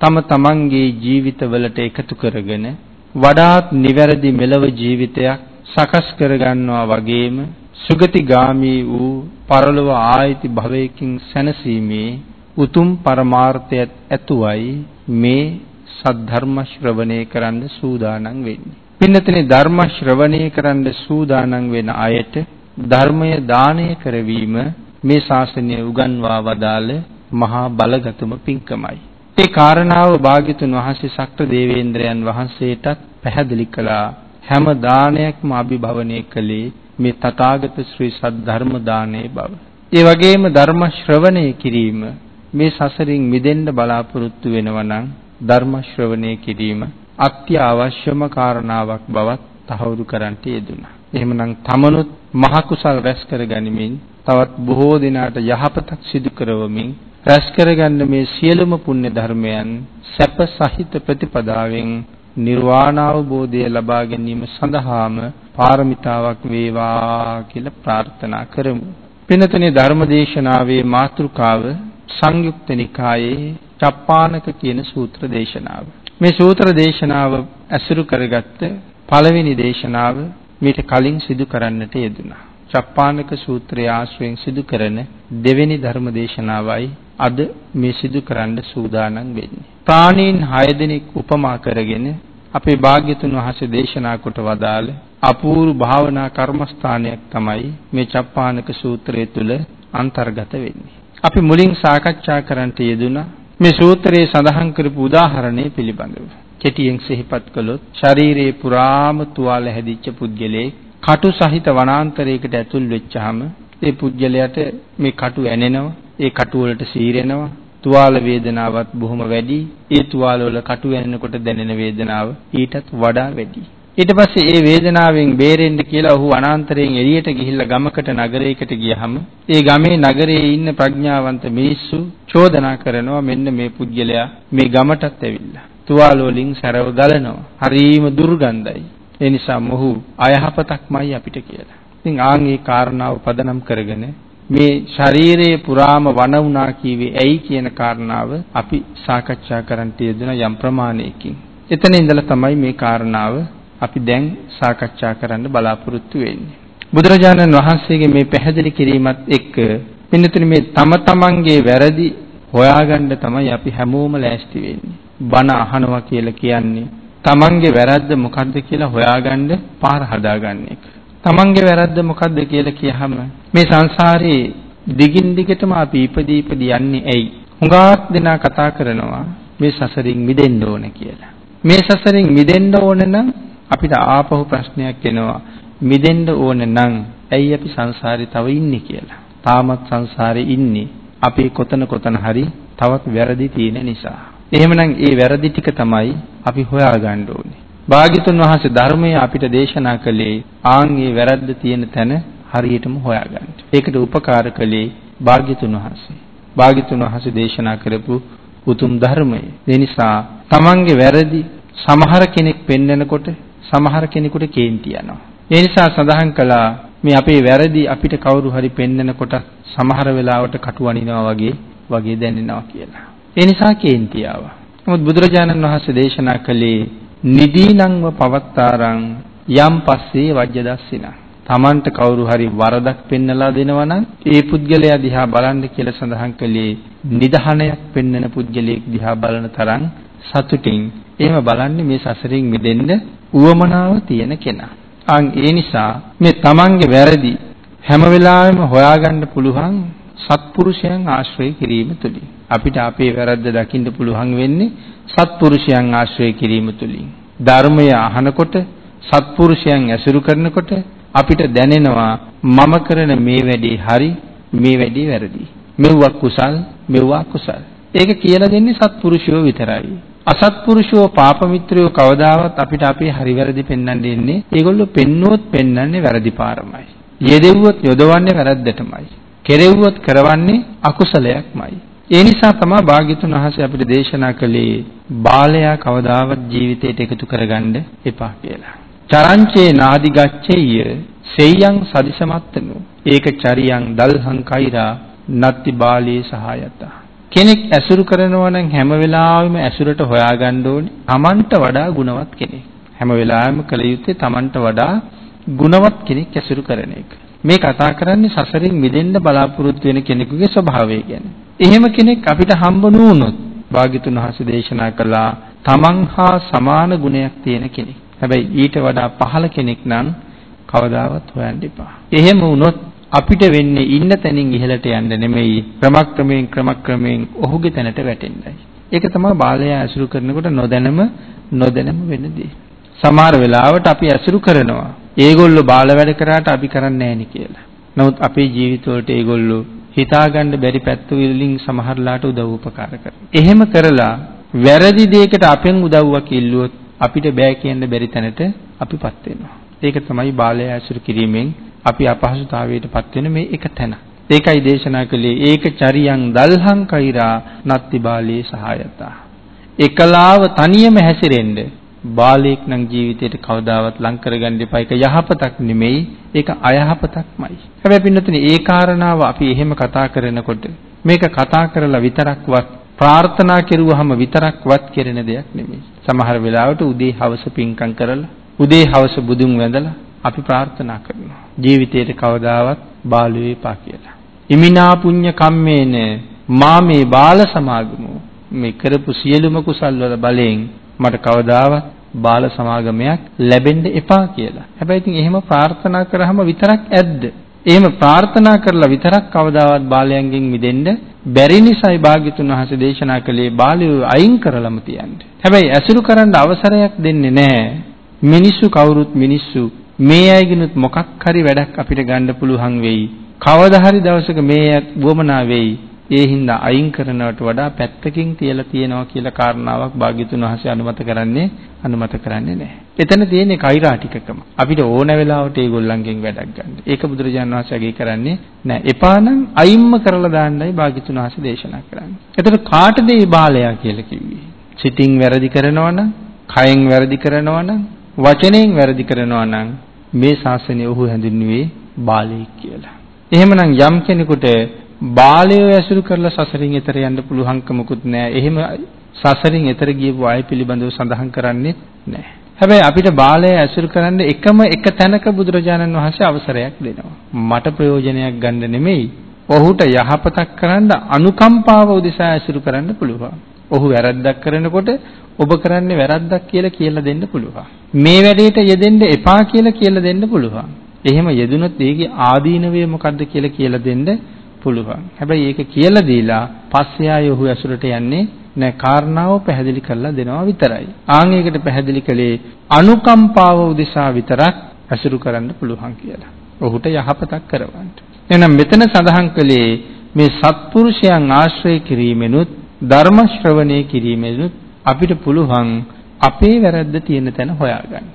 තම තමන්ගේ ජීවිතවලට එකතු කරගෙන වඩාත් නිවැරදි මෙලව ජීවිතයක් සකස් කරගන්නවා වගේම සුගතිගාමී වූ පරලොව ආයති භවයකින් සැනසීමේ උතුම් පරමාර්ථයත් ඇතුවයි මේ සද්ධර්ම ශ්‍රවණය කරන්න සූදානම් වෙන්නේ. පින්නතනේ ධර්ම ශ්‍රවණය කරන්න සූදානම් වෙන අයට ධර්මය දානය කරවීම මේ ශාසනය උගන්වා වදාළ මහා බලගතුම පින්කමයි. ඒ කාරණාව භාග්‍යතුන් වහන්සේ ශක්‍ර දේවේන්ද්‍රයන් වහන්සේටත් පැහැදිලි කළා. හැම දානයක්ම අභිභවනය කළේ මේ තථාගත ශ්‍රී සද්ධර්ම දානයේ බව. ඒ වගේම ධර්ම ශ්‍රවණය කිරීම මේ සසරින් මිදෙන්න බලාපොරොත්තු වෙනවා නම් ධර්ම ශ්‍රවණය කිරීම අත්‍යවශ්‍යම කාරණාවක් බවත් තහවුරු කරන්නට යෙදුණා. එහෙමනම් තමනුත් මහ කුසල් රැස් කරගනිමින් තවත් බොහෝ දිනාට යහපතක් සිදු කරවමින් රැස් කරගන්න මේ සියලුම පුණ්‍ය ධර්මයන් සැප සහිත ප්‍රතිපදාවෙන් නිර්වාණ අවබෝධය ලබා ගැනීම සඳහාම පාරමිතාවක් වේවා කියලා ප්‍රාර්ථනා කරමු. පිනතනේ ධර්මදේශනාවේ මාතෘකාව සංයුක්ත නිකායේ චප්පානක කියන සූත්‍ර දේශනාව. මේ සූත්‍ර දේශනාව ඇසුරු කරගත්ත පළවෙනි දේශනාව මීට කලින් සිදු කරන්නට යෙදුණා. චප්පානක සූත්‍රය ආශ්‍රයෙන් සිදු කරන දෙවෙනි ධර්ම දේශනාවයි අද මේ සිදු කරන්න සූදානම් වෙන්නේ. ප්‍රාණීන් 6 දෙනෙක් උපමා කරගෙන අපේ භාග්‍යතුන් වහන්සේ දේශනා කොට වදාළ අපූර්ව භාවනා කර්මස්ථානයක් තමයි මේ චප්පානක සූත්‍රය තුල අන්තර්ගත වෙන්නේ. අපි මුලින් සාකච්ඡා කරන්නට යෙදුණා මේ සූත්‍රයේ සඳහන් කරපු උදාහරණය පිළිබඳව. කෙටියෙන් සිහිපත් කළොත් ශරීරයේ පුරාම තුවාල හැදිච්ච පුද්ගලයෙක් කටු සහිත වනාන්තරයකට ඇතුල් වෙච්චාම ඒ පුද්ගලයාට මේ කටු ඇනෙනවා, ඒ කටු වලට සීරෙනවා, තුවාල වේදනාවත් බොහොම වැඩි. ඒ තුවාල වල කටු ඇනෙනකොට දැනෙන වේදනාව ඊටත් වඩා වැඩි. ඊට පස්සේ ඒ වේදනාවෙන් බේරෙන්න කියලා ඔහු අනාන්තරයෙන් එළියට ගිහිල්ලා ගමකට නගරයකට ගියහම ඒ ගමේ නගරයේ ඉන්න ප්‍රඥාවන්ත මිනිස්සු චෝදනා කරනවා මෙන්න මේ පුද්ගලයා මේ ගමටත් ඇවිල්ලා තුවාල වලින් සැරව ගලනවා. හරීම දුර්ගන්ධයි. ඒ නිසා මොහු අයහපතක්මයි අපිට කියලා. ඉතින් ආන් ඒ කාරණාව පදනම් කරගෙන මේ ශරීරයේ පුරාම වන වුණා කීවේ ඇයි කියන කාරණාව අපි සාකච්ඡා කරන්නට යෙදුන යම් ප්‍රමාණයකින්. එතන ඉඳලා තමයි මේ කාරණාව අපි දැන් සාකච්ඡා කරන්න බලාපොරොත්තු වෙන්නේ. බුදුරජාණන් වහන්සේගේ මේ පැහැදිලි කිරීමත් එක්ක පින්නතුනි මේ තම තමන්ගේ වැරදි හොයාගන්න තමයි අපි හැමෝම ලෑස්ති වෙන්නේ. බණ අහනවා කියලා කියන්නේ තමන්ගේ වැරද්ද මොකද්ද කියලා හොයාගන්න පාර හදාගන්න එක. තමන්ගේ වැරද්ද මොකද්ද කියලා කියහම මේ සංසාරේ දිගින් දිගටම අපි ඉපදී ඉපදී යන්නේ ඇයි? හුඟක් දෙනා කතා කරනවා මේ සසරින් මිදෙන්න ඕන කියලා. මේ සසරින් මිදෙන්න ඕන නම් අපිට ආපහු ප්‍රශ්නයක් එනවා. මිදෙන්න ඕන නම් ඇයි අපි සංසාරේ තව ඉන්නේ කියලා. තාමත් සංසාරේ ඉන්නේ අපි කොතන කොතන හරි තවත් වැරදි තියෙන නිසා. එහෙමනම් ඒ වැරදි ටික තමයි අපි හොයාගන්න ඕනේ. භාග්‍යතුන් වහන්සේ ධර්මය අපිට දේශනා කළේ ආන් ඒ වැරද්ද තියෙන තැන හරියටම හොයාගන්න. ඒකට උපකාර කළේ භාග්‍යතුන් වහන්සේ. භාග්‍යතුන් වහන්සේ දේශනා කරපු උතුම් ධර්මය. ඒ නිසා තමන්ගේ වැරදි සමහර කෙනෙක් පෙන්නකොට සමහර කෙනෙකුට කේන්ති යනවා. ඒ නිසා සඳහන් කළා මේ අපේ වැරදි අපිට කවුරු හරි පෙන්නකොට සමහර වෙලාවට කටුවනිනවා වගේ වගේ දැනෙනවා කියලා. ඒ නිසා කේන්ති ආවා. නමුත් බුදුරජාණන් වහන්සේ දේශනා කළේ නිදීනංව පවත්තාරං යම් පස්සේ වජ්ජදස්සිනා. Tamanට කවුරු හරි වරදක් පෙන්නලා දෙනවා නම් ඒ පුද්ගලයා දිහා බලන්න කියලා සඳහන් කළේ නිදහනයක් පෙන්නන පුද්ගලයෙක් දිහා බලන තරම් සතුටින් එහෙම බලන්නේ මේ සසරින් මිදෙන්න උවමනාව තියෙන කෙනා. අන් ඒ නිසා මේ Tamanගේ වැරදි හැම වෙලාවෙම හොයාගන්න පුළුවන් සත්පුරුෂයන් ආශ්‍රය කිරීම තුලින්. අපිට අපේ වැරද්ද දකින්න පුළුවන් වෙන්නේ සත්පුරුෂයන් ආශ්‍රය කිරීම තුලින්. ධර්මය අහනකොට සත්පුරුෂයන් ඇසුරු කරනකොට අපිට දැනෙනවා මම කරන මේ වැඩේ හරි මේ වැඩේ වැරදි. මෙව්වා කුසල් මෙව්වා කුසල්. ඒක කියලා දෙන්නේ සත්පුරුෂයෝ විතරයි. අසත්පුරුෂෝ පාප මිත්‍රයෝ කවදාවත් අපිට අපේ හරි වැරදි පෙන්වන්න දෙන්නේ. ඒගොල්ලෝ පෙන්නුවොත් පෙන්වන්නේ වැරදි පාරමයි. යෙදෙව්වොත් යොදවන්නේ වැරද්දටමයි. කෙරෙව්වොත් කරවන්නේ අකුසලයක්මයි. ඒ නිසා තමයි භාග්‍යතුන් වහන්සේ අපිට දේශනා කළේ බාලයා කවදාවත් ජීවිතයට එකතු කරගන්න එපා කියලා. චරංචේ නාදි ගච්ඡෙය්‍ය සෙය්‍යං සදිසමත්තනෝ ඒක චරියං දල්හං කෛරා නත්ති බාලී සහායතා කෙනෙක් ඇසුරු කරනවා නම් හැම වෙලාවෙම ඇසුරට හොයාගන්න ඕනේ Tamanට වඩා ගුණවත් කෙනෙක් හැම වෙලාවෙම කළ යුත්තේ Tamanට වඩා ගුණවත් කෙනෙක් ඇසුරු කරන එක මේ කතා කරන්නේ සසරින් මිදෙන්න බලාපොරොත්තු වෙන කෙනෙකුගේ ස්වභාවය ගැන. එහෙම කෙනෙක් අපිට හම්බ නුනොත් භාග්‍යතුන් වහන්සේ දේශනා කළා තමන් හා සමාන ගුණයක් තියෙන කෙනෙක්. හැබැයි ඊට වඩා පහළ කෙනෙක් නම් කවදාවත් හොයන්න එපා. එහෙම වුණොත් අපිට වෙන්නේ ඉන්න තැනින් ඉහළට යන්න නෙමෙයි ක්‍රමක්‍රමයෙන් ක්‍රමක්‍රමයෙන් ඔහුගේ තැනට වැටෙන්නයි. ඒක තමයි බාලයා ඇසුරු කරනකොට නොදැනම නොදැනම වෙන දේ. සමහර වෙලාවට අපි ඇසුරු කරනවා. ඒගොල්ලෝ බාල වැඩ කරාට අපි කරන්නේ නැහැ කියලා. නමුත් අපේ ජීවිතවලට ඒගොල්ලෝ හිතාගන්න බැරි පැත්ත වලින් සමහරලාට උදව් උපකාර කරනවා. එහෙම කරලා වැරදි දෙයකට අපෙන් උදව්වක් ඉල්ලුවොත් අපිට බෑ කියන්න බැරි තැනට අපිපත් වෙනවා. ඒක තමයි බාලය ඇසුරු කිරීමෙන් අපි අපහසුතාවයටපත් වෙන මේ එක තැන. ඒකයි දේශනා කළේ ඒක චරියං දල්හං කෛරා නත්ති බාලේ සහායතා. එකලාව තනියම හැසිරෙන්න බාලයෙක් නම් ජීවිතේට කවදාවත් ලං කරගන්න එපා. ඒක යහපතක් නෙමෙයි. ඒක අයහපතක්මයි. හැබැයි පින්නතුනි ඒ කාරණාව අපි එහෙම කතා කරනකොට මේක කතා කරලා විතරක්වත් ප්‍රාර්ථනා කෙරුවහම විතරක්වත් කෙරෙන දෙයක් නෙමෙයි. සමහර වෙලාවට උදේ හවස පින්කම් කරලා උදේ හවස බුදුන් වැඳලා අපි ප්‍රාර්ථනා කරනවා. ජීවිතේට කවදාවත් බාලු වේපා කියලා. ඉමිනා පුඤ්ඤ කම්මේන මා මේ බාල සමාගමෝ මේ කරපු සියලුම කුසල් වල බලයෙන් මට කවදාවත් බාල සමාගමයක් ලැබෙන්න එපා කියලා. හැබැයි ඉතින් එහෙම ප්‍රාර්ථනා කරාම විතරක් ඇද්ද? එහෙම ප්‍රාර්ථනා කරලා විතරක් කවදාවත් බාලයන්ගෙන් මිදෙන්න බැරි නිසායි භාග්‍යතුන් වහන්සේ දේශනා කළේ බාලයෝ අයින් කරලම තියන්නේ. හැබැයි ඇසුරු කරන්න අවසරයක් දෙන්නේ නැහැ. මිනිස්සු කවුරුත් මිනිස්සු මේ අයගෙනුත් මොකක් හරි වැඩක් අපිට ගන්න පුළුවන් වෙයි. කවදා හරි දවසක මේ වුවමනා වෙයි. ඒ හින්දා අයින් කරනවට වඩා පැත්තකින් තියලා තියනවා කියලා කාරණාවක් භාග්‍යතුන් වහන්සේ අනුමත කරන්නේ අනුමත කරන්නේ නැහැ. එතන තියෙන්නේ කෛරාටිකකම. අපිට ඕන වෙලාවට ඒගොල්ලන්ගෙන් වැඩක් ගන්න. ඒක බුදුරජාණන් වහන්සේ අගේ කරන්නේ නැහැ. එපා නම් අයින්ම කරලා දාන්නයි භාග්‍යතුන් වහන්සේ දේශනා කරන්නේ. එතකොට කාටද මේ බාලයා කියලා කිව්වේ? සිතින් වැරදි කරනවා නම්, කයෙන් වැරදි කරනවා නම්, වචනයෙන් වැරදි කරනවා නම් මේ ශාසනය ඔහු හැඳින්වුවේ බාලයෙක් කියලා. එහෙමනම් යම් කෙනෙකුට බාලය ඇසුරු කරලා සසරින් එතර යන්න පුළුවන්කමකුත් නැහැ. එහෙම සසරින් එතර ගියපු අය පිළිබඳව සඳහන් කරන්නේ නැහැ. හැබැයි අපිට බාලය ඇසුරු කරන්න එකම එක තැනක බුදුරජාණන් වහන්සේ අවසරයක් දෙනවා. මට ප්‍රයෝජනයක් ගන්න නෙමෙයි. ඔහුට යහපතක් කරන්න අනුකම්පාව උදෙසා ඇසුරු කරන්න පුළුවන්. ඔහු වැරද්දක් කරනකොට ඔබ කරන්නේ වැරද්දක් කියලා කියලා දෙන්න පුළුවන්. මේ වැඩේට යෙදෙන්න එපා කියලා කියලා දෙන්න පුළුවන්. එහෙම යෙදුනොත් ඒකේ ආදීනවය මොකද්ද කියලා කියලා දෙන්න පුළුවන්. හැබැයි ඒක කියලා දීලා පස්සේ ආයෙ ඔහු ඇසුරට යන්නේ නෑ කාරණාව පැහැදිලි කරලා දෙනවා විතරයි. ආන් ඒකට පැහැදිලි කළේ අනුකම්පාව උදෙසා විතරක් ඇසුරු කරන්න පුළුවන් කියලා. ඔහුට යහපතක් කරවන්න. එහෙනම් මෙතන සඳහන් කළේ මේ සත්පුරුෂයන් ආශ්‍රය කිරීමෙනුත් ධර්ම ශ්‍රවණය කිරීමෙනුත් අපිට පුළුවන් අපේ වැරද්ද තියෙන තැන හොයාගන්න.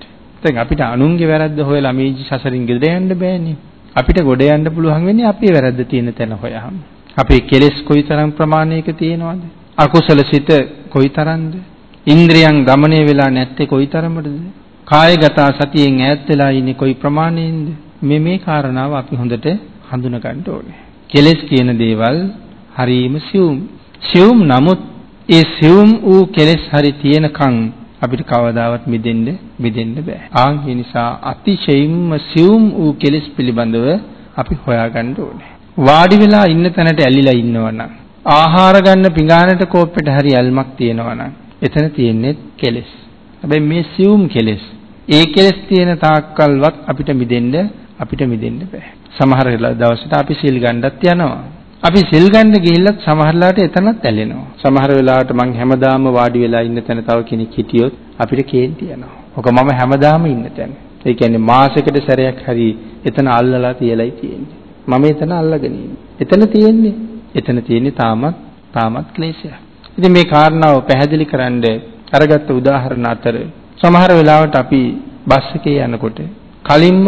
දැන් අපිට අනුන්ගේ වැරද්ද හොයලා මේ සසරින් ගෙදර යන්න බෑනේ. අපිට ගොඩ යන්න පුළුවන් වෙන්නේ අපේ වැරද්ද තියෙන තැන හොයහම. අපේ කෙලෙස් කොයිතරම් ප්‍රමාණයක තියෙනවද? අකුසල සිත කොයිතරම්ද? ඉන්ද්‍රියන් দমনය වෙලා නැත්තේ කොයිතරම්ද? කායගත සතියෙන් ඈත් වෙලා ඉන්නේ කොයි ප්‍රමාණයෙන්ද? මේ මේ කාරණාව අපි හොඳට හඳුනා ගන්න ඕනේ. කෙලෙස් කියන දේවල් හරීම සියුම්. සියුම් නමුත් ඒ සියුම් වූ කෙලෙස් හරි තියෙනකන් අපිට කවදාවත් මිදෙන්න මිදෙන්න බෑ. ආන් ඒ නිසා අතිශයින්ම සියුම් වූ කෙලෙස් පිළිබඳව අපි හොයාගන්න ඕනේ. වාඩි වෙලා ඉන්න තැනට ඇලිලා ඉන්නවනම් ආහාර ගන්න පිඟානට කෝප්පෙට හරි ඇල්මක් තියෙනවනම් එතන තියෙන්නේ කෙලෙස්. හැබැයි මේ සියුම් කෙලෙස් ඒ කෙලෙස් තියෙන තාක්කල්වත් අපිට මිදෙන්න අපිට මිදෙන්න බෑ. සමහර දවසට අපි සීල් ගන්නත් යනවා. අපි සිල් ගන්න ගිහිල්ලත් සමහරලාට එතනත් ඇලෙනවා. සමහර වෙලාවට මං හැමදාම වාඩි වෙලා ඉන්න තැන තව කෙනෙක් හිටියොත් අපිට කේන්ති යනවා. ඔක මම හැමදාම ඉන්න තැන. ඒ කියන්නේ මාසෙකට සැරයක් හරි එතන අල්ලලා තියලයි තියෙන්නේ. මම එතන අල්ලගෙන එතන තියෙන්නේ. එතන තියෙන්නේ තාමත් තාමත් ක්ලේශයක්. ඉතින් මේ කාරණාව පැහැදිලි කරන්න අරගත්ත උදාහරණ අතර සමහර වෙලාවට අපි බස් එකේ යනකොට කලින්ම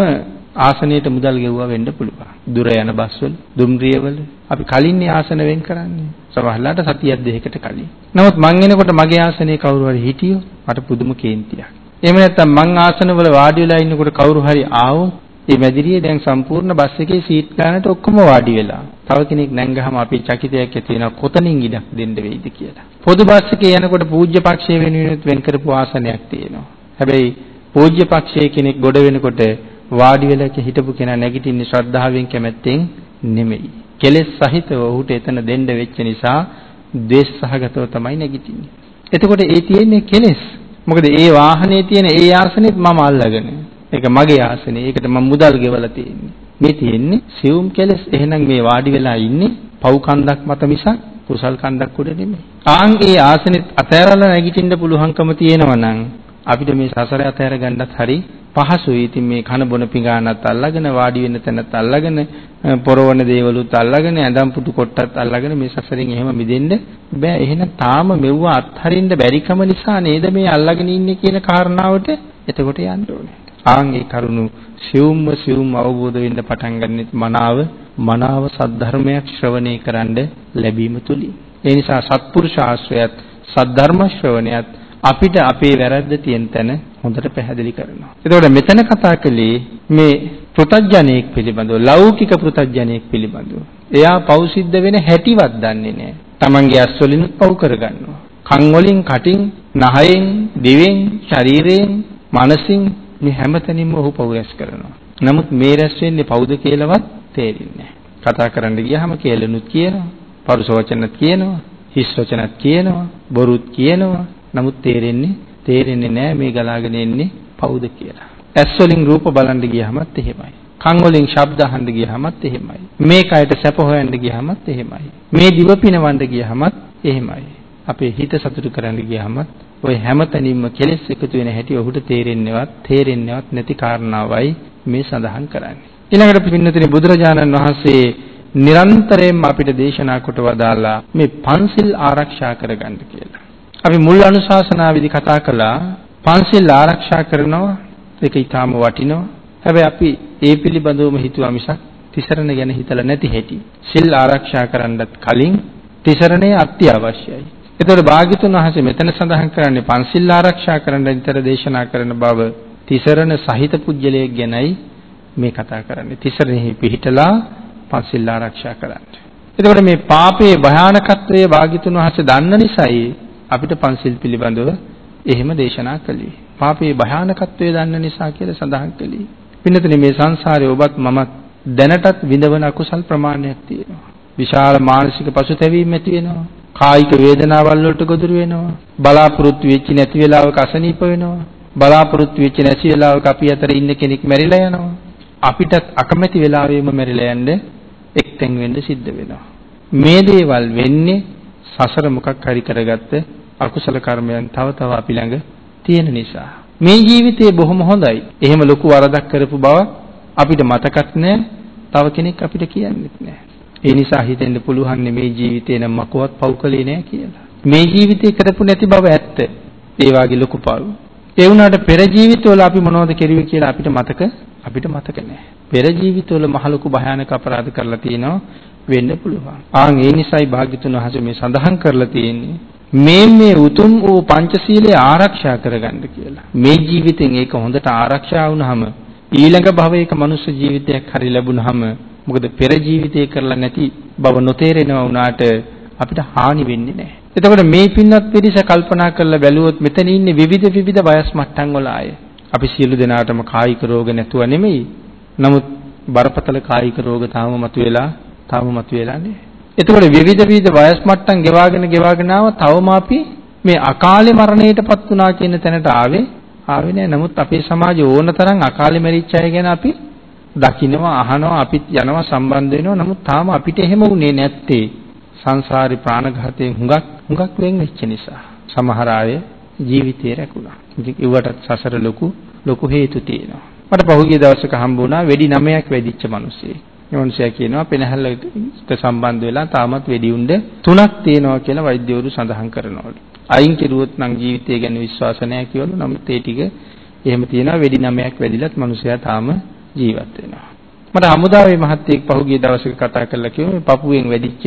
ආසනයට මුදල් ගෙවුවා වෙන්න පුළුවන්. දුර යන බස්වල, දුම්රියවල අපි කලින්නේ ආසන වෙන් කරන්නේ. සමහරලාට සතියක් දෙකකට කලින්. නමුත් මං එනකොට මගේ ආසනේ කවුරු හරි හිටියෝ මට පුදුම කේන්තියක්. එහෙම නැත්නම් මං ආසනවල වාඩි වෙලා ඉන්නකොට කවුරු හරි ආවොත් ඒ මැදිරියේ දැන් සම්පූර්ණ බස් එකේ සීට් ගන්නට ඔක්කොම වාඩි වෙලා. තව කෙනෙක් නැංගහම අපි චකිතයක් ඇති වෙනවා කොතනින් ඉඩක් දෙන්න වෙයිද කියලා. පොදු බස් එකේ යනකොට පූජ්‍ය පක්ෂයේ වෙනුවෙන් වෙන් කරපු ආසනයක් තියෙනවා. හැබැයි පූජ්‍ය පක්ෂයේ කෙනෙක් ගොඩ වෙනකොට වාඩි වෙලා හිටපු කෙනා නැගිටින්නේ ශ්‍රද්ධාවෙන් කැමැත්තෙන් නෙමෙයි. කෙලෙස් සහිතව ඔහුට එතන දෙන්න වෙච්ච නිසා ද්වේෂ සහගතව තමයි නැගිටින්නේ. එතකොට ඒ තියෙන්නේ කෙලෙස්. මොකද ඒ වාහනේ තියෙන ඒ ආසනෙත් මම අල්ලගෙන. ඒක මගේ ආසනේ. ඒකට මම මුදල් ගෙවලා තියෙන්නේ. මේ තියෙන්නේ සියුම් කෙලෙස්. එහෙනම් මේ වාඩි වෙලා ඉන්නේ පව් කන්දක් මත මිසක් කුසල් කන්දක් උඩ නෙමෙයි. ආන් ඒ ආසනෙත් අතෑරලා නැගිටින්න පුළුවන්කම තියෙනවා නම් අපිට මේ සසර අතහැර ගන්නත් හරි පහසුයි. ඉතින් මේ කන බොන පිඟානත් අල්ලගෙන වාඩි වෙන්න තැනත් අල්ලගෙන පොරවන දේවලුත් අල්ලගෙන ඇඳම් පුටු කොට්ටත් අල්ලගෙන මේ සසරින් එහෙම මිදෙන්න බෑ. එහෙනම් තාම මෙව්ව අත්හරින්න බැරිකම නිසා නේද මේ අල්ලගෙන ඉන්නේ කියන කාරණාවට එතකොට යන්න ඕනේ. ආන් ඒ කරුණු සියුම්ව සියුම් අවබෝධ වෙන්න පටන් ගන්නෙත් මනාව මනාව සද්ධර්මයක් ශ්‍රවණය කරන්න ලැබීම තුලින්. ඒ නිසා සත්පුරුෂ ආශ්‍රයත් සද්ධර්ම ශ්‍රවණයත් අපිට අපේ වැරද්ද තියෙන තැන හොඳට පැහැදිලි කරනවා. එතකොට මෙතන කතා කළේ මේ පෘතජ්ජනෙක් පිළිබඳව ලෞකික පෘතජ්ජනෙක් පිළිබඳව. එයා පව් සිද්ධ වෙන හැටිවත් දන්නේ නැහැ. Tamange ඇස් වලින් පව් කරගන්නවා. කන් වලින්, කටින්, නහයෙන්, දිවෙන්, ශරීරයෙන්, මනසින් මේ හැමතැනින්ම ඔහු පව් රැස් කරනවා. නමුත් මේ රැස් වෙන්නේ පව්ද කියලාවත් තේරෙන්නේ නැහැ. කතා කරන්න ගියාම කේලනුත් කියනවා, පරුස වචනත් කියනවා, හිස් වචනත් කියනවා, බොරුත් කියනවා. නමුත් තේරෙන්නේ තේරෙන්නේ නැහැ මේ ගලාගෙන එන්නේ පවුද කියලා. ඇස් වලින් රූප බලන්න ගියාමත් එහෙමයි. කන් වලින් ශබ්ද අහන්න ගියාමත් එහෙමයි. මේ කයට සැප හොයන්න ගියාමත් එහෙමයි. මේ දිව පිනවන්න ගියාමත් එහෙමයි. අපේ හිත සතුටු කරන්න ගියාමත් ওই හැමතැනින්ම කෙලෙස් එකතු වෙන හැටි ඔහුට තේරෙන්නේවත් තේරෙන්නේවත් නැති කාරණාවයි මේ සඳහන් කරන්නේ. ඊළඟට පින්නතුනි බුදුරජාණන් වහන්සේ නිරන්තරයෙන්ම අපිට දේශනා කොට වදාලා මේ පන්සිල් ආරක්ෂා කරගන්න කියලා. අපි මුල් අනුශාසනාවේදී කතා කළා පන්සිල් ආරක්ෂා කරනවා ඒක ඊටාම වටිනවා. හැබැයි අපි ඒ පිළිබඳවම හිතුවා මිසක් තිසරණ ගැන හිතලා නැති හැටි. සිල් ආරක්ෂා කරන්නත් කලින් තිසරණය අත්‍යවශ්‍යයි. ඒතකොට භාග්‍යතුන් වහන්සේ මෙතන සඳහන් කරන්නේ පන්සිල් ආරක්ෂා කරන්න විතර දේශනා කරන බව තිසරණ සහිත පුජ්‍යලයක් ගැනයි මේ කතා කරන්නේ. තිසරණෙහි පිහිටලා පන්සිල් ආරක්ෂා කරන්න. එතකොට මේ පාපයේ භයානකත්වය භාග්‍යතුන් වහන්සේ දන්න නිසායි අපිට පන්සිල් පිළිබඳව එහෙම දේශනා කළේ. පාපයේ භයානකත්වය දන්න නිසා කියලා සඳහන් කළේ. පින්නතනේ මේ සංසාරේ ඔබත් මමත් දැනටත් විඳවන අකුසල් ප්‍රමාණයක් තියෙනවා. විශාල මානසික පසුතැවීම් ඇති වෙනවා. කායික වේදනාවල් වලට ගොදුරු වෙනවා. බලාපොරොත්තු වෙච්ච නැති වෙලාවක අසනීප වෙනවා. බලාපොරොත්තු වෙච්ච නැති වෙලාවක අපි අතර ඉන්න කෙනෙක් මැරිලා යනවා. අපිටත් අකමැති වෙලාවෙම මැරිලා යන්න එක්තෙන් වෙන්න සිද්ධ වෙනවා. මේ දේවල් වෙන්නේ සසර මොකක් හරි කරගත්ත අකුසල කර්මයන් තව තව අපි ළඟ තියෙන නිසා. මේ ජීවිතේ බොහොම හොඳයි. එහෙම ලොකු වරදක් කරපු බව අපිට මතකත් නැහැ. තව කෙනෙක් අපිට කියන්නෙත් නැහැ. ඒ නිසා හිතෙන්න පුළුවන් මේ ජීවිතේ නම් මකවත් පව් කළේ නැහැ කියලා. මේ ජීවිතේ කරපු නැති බව ඇත්ත. ඒ වාගේ ලොකු පව්. ඒ වුණාට පෙර ජීවිතවල අපි මොනවද කෙරුවේ කියලා අපිට මතක අපිට මතක නැහැ. පෙර ජීවිතවල මහ ලොකු භයානක අපරාධ කරලා තියෙනවා වෙන්න පුළුවන්. ආන් ඒ නිසායි භාග්‍යතුන් වහන්සේ මේ සඳහන් කරලා තියෙන්නේ මේ මේ උතුම් වූ පංචශීලය ආරක්ෂා කරගන්න කියලා. මේ ජීවිතෙන් ඒක හොඳට ආරක්ෂා වුණාම ඊළඟ භවයක මනුෂ්‍ය ජීවිතයක් හරි ලැබුණාම මොකද පෙර ජීවිතේ කරලා නැති බව නොතේරෙනවා වුණාට අපිට හානි වෙන්නේ නැහැ. එතකොට මේ පින්වත් පිරිස කල්පනා කරලා බැලුවොත් මෙතන ඉන්නේ විවිධ විවිධ වයස් මට්ටම් වල අය. අපි සියලු දෙනාටම කායික රෝග නැතුව නෙමෙයි. නමුත් බරපතල කායික රෝග තාම මතුවෙලා තාම මතුවෙලා නැහැ. එතකොට විවිධ විවිධ වයස් මට්ටම් ගෙවාගෙන ගෙවාගෙන ආව තවම අපි මේ අකාලේ මරණයටපත් වුණා කියන තැනට ආවේ ආවේ නැහැ. නමුත් අපේ සමාජයේ ඕන තරම් අකාලේ මැරිච්ච අය ගැන අපි දකින්නවා අහනවා අපිත් යනවා සම්බන්ධ වෙනවා. නමුත් තාම අපිට එහෙම වුණේ නැත්තේ සංසාරේ ප්‍රාණඝාතයෙන් හුඟක් හුඟක් වෙන් වෙච්ච නිසා. සමහර අය ජීවිතේ රැකුණා. ඉතින් ඒවටත් සසර ලොකු ලොකු හේතු තියෙනවා. මට පහුගිය දවසක හම්බ වුණා වෙඩි 9ක් වැදිච්ච මිනිස්සෙක්. යෝනිසයා කියනවා පෙනහැල්ලට සම්බන්ධ වෙලා තාමත් වෙඩි උණ්ඩ තුනක් තියෙනවා කියලා වෛද්‍යවරු සඳහන් කරනවලු. අයින් කෙරුවොත් නම් ජීවිතය ගැන විශ්වාස නැහැ කියවලු. නමුත් ඒ ටික එහෙම තියෙනවා වෙඩි 9ක් වැදිලත් මිනිසයා තාම ජීවත් වෙනවා. මට හමුදාවේ මහත්තයෙක් පහුගිය දවසක කතා කරලා කිව්වා මේ පපුවෙන් වැදිච්ච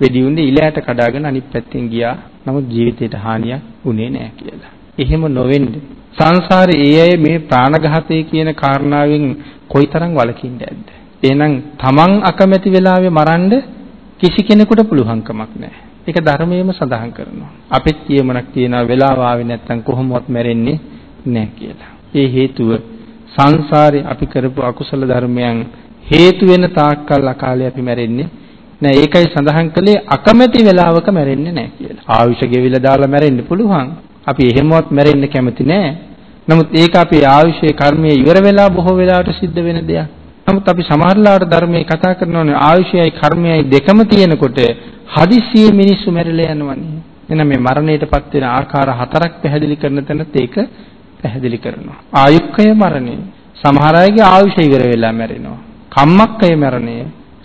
වෙඩි උණ්ඩේ ඉලයට කඩාගෙන අනිත් පැත්තෙන් ගියා. නමුත් ජීවිතේට හානියක් උනේ නැහැ කියලා. එහෙම නොවෙන්න සංසාරේ ඒ අය මේ ප්‍රාණඝාතය කියන කාරණාවෙන් කොයිතරම් වළකින්නේ නැද්ද? එහෙනම් තමන් අකමැති වෙලාවේ මරන්න කිසි කෙනෙකුට පුළුවන් කමක් නැහැ. ඒක ධර්මයේම සඳහන් කරනවා. අපිත් කියමනක් තියනවා වෙලාව ආවේ නැත්තම් කොහොමවත් මැරෙන්නේ නැහැ කියලා. ඒ හේතුව සංසාරේ අපි කරපු අකුසල ධර්මයන් හේතු වෙන තාක්කල් අකාලේ අපි මැරෙන්නේ නෑ ඒකයි සඳහන් කළේ අකමැති වෙලාවක මැරෙන්නේ නෑ කියලා. ආයුෂ ගෙවිලා දාලා මැරෙන්න පුළුවන්. අපි එහෙමවත් මැරෙන්න කැමති නෑ. නමුත් ඒක අපේ ආයුෂයේ කර්මයේ ඉවර වෙලා බොහෝ වෙලාවට සිද්ධ වෙන දෙයක්. නමුත් අපි සමහරලාට ධර්මයේ කතා කරනවානේ ආයුෂයයි කර්මයයි දෙකම තියෙනකොට හදිස්සියේ මිනිස්සු මැරිලා යනවනේ. එහෙනම් මේ මරණයටපත් වෙන ආකාර හතරක් පැහැදිලි කරන තැනත් ඒක පැහැදිලි කරනවා. ආයුක්කය මරණය. සමහර අයගේ ආයුෂ ඉවර වෙලා මැරෙනවා. කම්මක්කය මරණය.